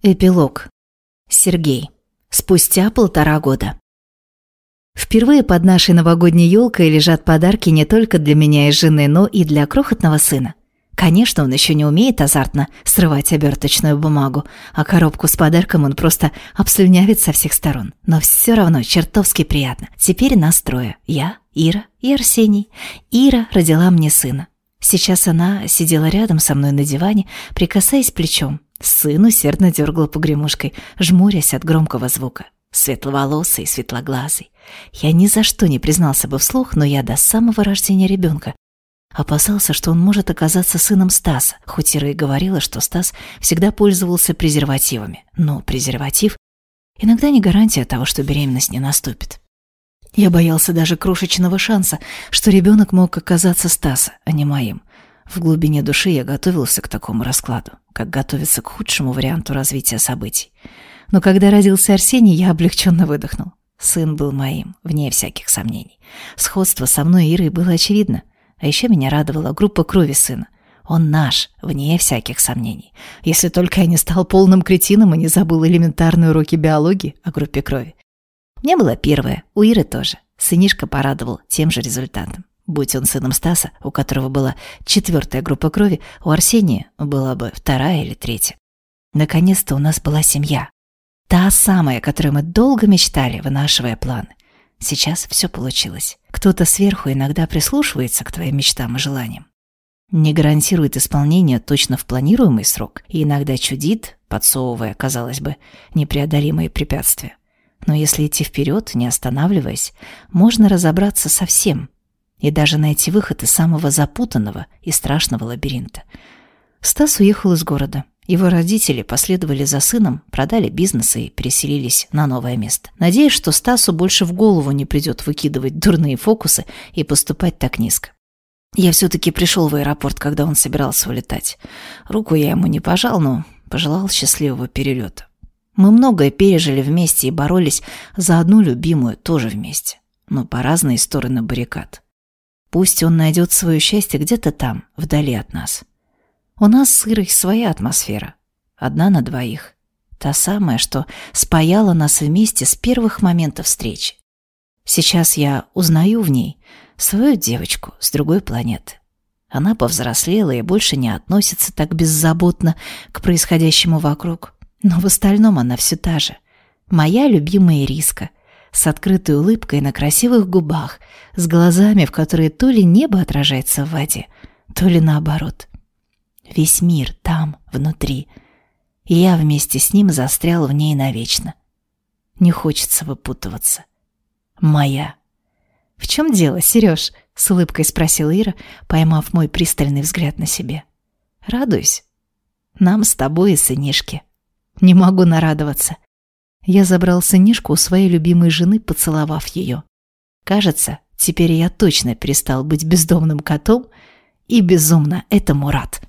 Эпилог. Сергей. Спустя полтора года. Впервые под нашей новогодней елкой лежат подарки не только для меня и жены, но и для крохотного сына. Конечно, он еще не умеет азартно срывать оберточную бумагу, а коробку с подарком он просто обслюнявит со всех сторон. Но все равно чертовски приятно. Теперь нас трое. Я, Ира и Арсений. Ира родила мне сына. Сейчас она сидела рядом со мной на диване, прикасаясь плечом. Сын усердно дергал погремушкой, жмурясь от громкого звука. Светловолосый, светлоглазый. Я ни за что не признался бы вслух, но я до самого рождения ребенка опасался, что он может оказаться сыном Стаса, хоть Ира и говорила, что Стас всегда пользовался презервативами. Но презерватив иногда не гарантия того, что беременность не наступит. Я боялся даже крошечного шанса, что ребенок мог оказаться Стаса, а не моим. В глубине души я готовился к такому раскладу, как готовиться к худшему варианту развития событий. Но когда родился Арсений, я облегченно выдохнул. Сын был моим, вне всяких сомнений. Сходство со мной и Ирой было очевидно. А еще меня радовала группа крови сына. Он наш, вне всяких сомнений. Если только я не стал полным кретином и не забыл элементарные уроки биологии о группе крови. Мне было первое, у Иры тоже. Сынишка порадовал тем же результатом. Будь он сыном Стаса, у которого была четвертая группа крови, у Арсения была бы вторая или третья. Наконец-то у нас была семья. Та самая, которой мы долго мечтали, вынашивая планы. Сейчас все получилось. Кто-то сверху иногда прислушивается к твоим мечтам и желаниям. Не гарантирует исполнение точно в планируемый срок и иногда чудит, подсовывая, казалось бы, непреодолимые препятствия. Но если идти вперед, не останавливаясь, можно разобраться со всем, и даже найти выход из самого запутанного и страшного лабиринта. Стас уехал из города. Его родители последовали за сыном, продали бизнес и переселились на новое место. Надеюсь, что Стасу больше в голову не придет выкидывать дурные фокусы и поступать так низко. Я все-таки пришел в аэропорт, когда он собирался улетать. Руку я ему не пожал, но пожелал счастливого перелета. Мы многое пережили вместе и боролись за одну любимую тоже вместе, но по разные стороны баррикад. Пусть он найдет свое счастье где-то там, вдали от нас. У нас с Ирой своя атмосфера. Одна на двоих. Та самая, что спаяла нас вместе с первых моментов встречи. Сейчас я узнаю в ней свою девочку с другой планеты. Она повзрослела и больше не относится так беззаботно к происходящему вокруг. Но в остальном она все та же. Моя любимая Риска, с открытой улыбкой на красивых губах, с глазами, в которые то ли небо отражается в воде, то ли наоборот. Весь мир там, внутри. И я вместе с ним застрял в ней навечно. Не хочется выпутываться. Моя. «В чем дело, Сереж?» — с улыбкой спросила Ира, поймав мой пристальный взгляд на себе. «Радуюсь. Нам с тобой и сынишки. Не могу нарадоваться. Я забрал сынишку у своей любимой жены, поцеловав ее. Кажется, теперь я точно перестал быть бездомным котом и безумно этому рад.